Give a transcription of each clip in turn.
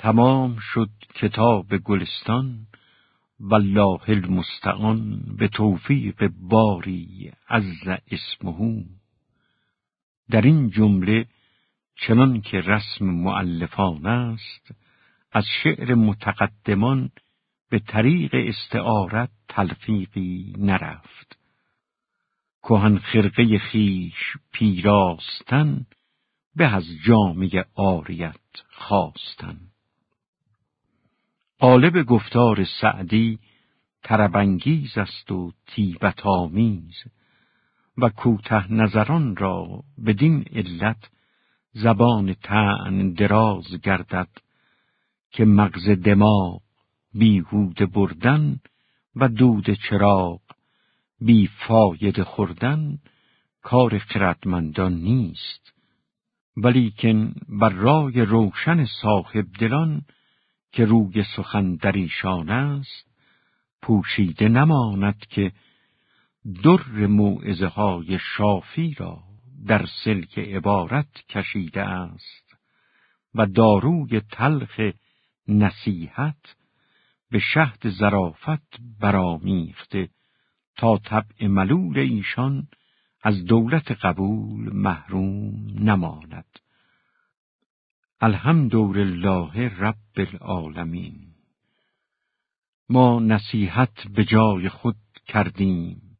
تمام شد کتاب گلستان والله المستعان به توفیق باری عز اسمه. در این جمله چنان که رسم معلفان است از شعر متقدمان به طریق استعارت تلفیقی نرفت. کهن خرقه خیش پیراستن به از جامعه آریت خواستن. قالب گفتار سعدی تربنگیز است و تیبت آمیز و کوته نظران را بدین علت زبان تعن دراز گردد که مغز دماغ بیهوده بردن و دود چراغ بی فاید خوردن کار خردمندان نیست. ولیکن بر رای روشن صاحب دلان که روی سخن در ایشان است پوشیده نماند که در موعظه های شافی را در سلک عبارت کشیده است و داروی تلخ نصیحت به شهد زرافت برامیخته تا طبع ملول ایشان از دولت قبول محروم نماند. الحمدلله رب العالمین. ما نصیحت به جای خود کردیم.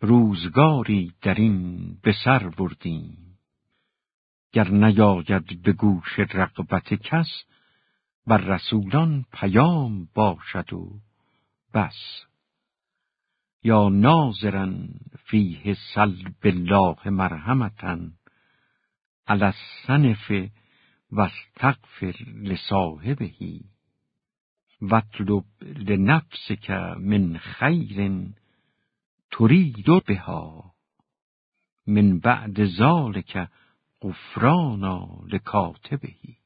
روزگاری در این به سر بردیم. گر نیاید به گوش رغبت کس بر رسولان پیام باشد و بس. یا ناظرن فیه سلب الله مرحمتن علی السنف و استغفر لصاحبهی واطلب لنفسک من خیر ترید بها. من بعد ذلك غفرانا لکاتبهی